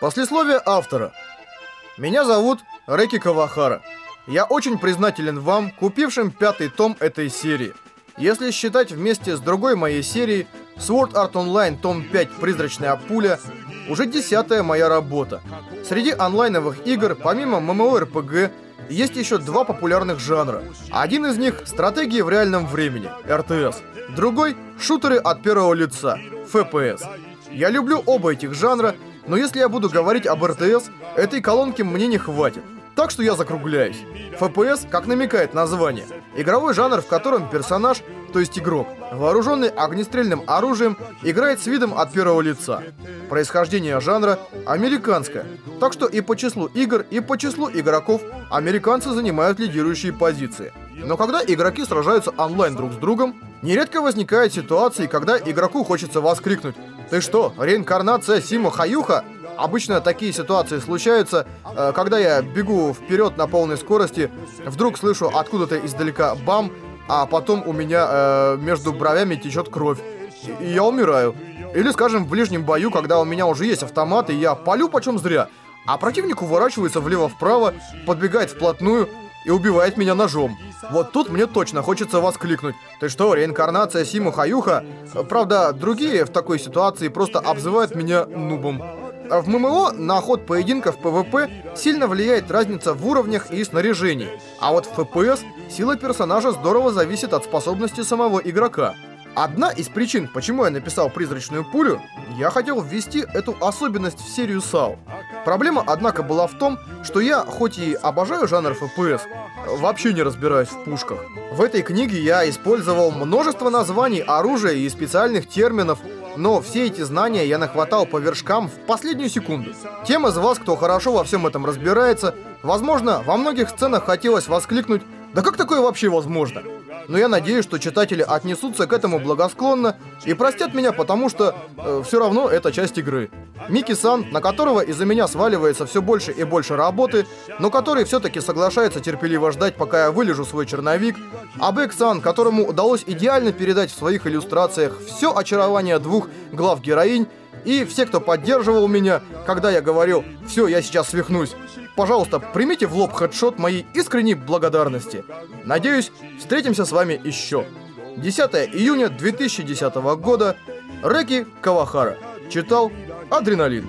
Послесловие автора. Меня зовут Рэки Кавахара. Я очень признателен вам, купившим пятый том этой серии. Если считать вместе с другой моей серией, Sword Art Online том 5 «Призрачная пуля», уже десятая моя работа. Среди онлайновых игр, помимо MMORPG, есть еще два популярных жанра. Один из них — стратегии в реальном времени, RTS. Другой — шутеры от первого лица, FPS. Я люблю оба этих жанра, но если я буду говорить об РТС, этой колонки мне не хватит. Так что я закругляюсь. FPS, как намекает название, игровой жанр, в котором персонаж, то есть игрок, вооруженный огнестрельным оружием, играет с видом от первого лица. Происхождение жанра американское, так что и по числу игр, и по числу игроков американцы занимают лидирующие позиции. Но когда игроки сражаются онлайн друг с другом, нередко возникают ситуации, когда игроку хочется воскликнуть «Ты что, реинкарнация Сима Хаюха?» Обычно такие ситуации случаются, э, когда я бегу вперед на полной скорости, вдруг слышу откуда-то издалека бам, а потом у меня э, между бровями течет кровь. И я умираю. Или, скажем, в ближнем бою, когда у меня уже есть автомат, и я палю почем зря, а противник уворачивается влево-вправо, подбегает вплотную и убивает меня ножом. Вот тут мне точно хочется воскликнуть. Ты что, реинкарнация Симу Хаюха? Правда, другие в такой ситуации просто обзывают меня нубом. В MMO на ход поединков PvP сильно влияет разница в уровнях и снаряжении. А вот в FPS сила персонажа здорово зависит от способности самого игрока. Одна из причин, почему я написал «Призрачную пулю», я хотел ввести эту особенность в серию SAO. Проблема, однако, была в том, что я, хоть и обожаю жанр FPS, вообще не разбираюсь в пушках. В этой книге я использовал множество названий оружия и специальных терминов, но все эти знания я нахватал по вершкам в последнюю секунду. Тем из вас, кто хорошо во всем этом разбирается, возможно, во многих сценах хотелось воскликнуть «Да как такое вообще возможно?» но я надеюсь, что читатели отнесутся к этому благосклонно и простят меня, потому что э, все равно это часть игры. Мики-сан, на которого из-за меня сваливается все больше и больше работы, но который все-таки соглашается терпеливо ждать, пока я вылежу свой черновик, а Бэк-сан, которому удалось идеально передать в своих иллюстрациях все очарование двух глав героинь, и все, кто поддерживал меня, когда я говорил «все, я сейчас свихнусь», пожалуйста, примите в лоб хедшот моей искренней благодарности. Надеюсь, встретимся с вами еще. 10 июня 2010 года. Рэки Кавахара. Читал Адреналин.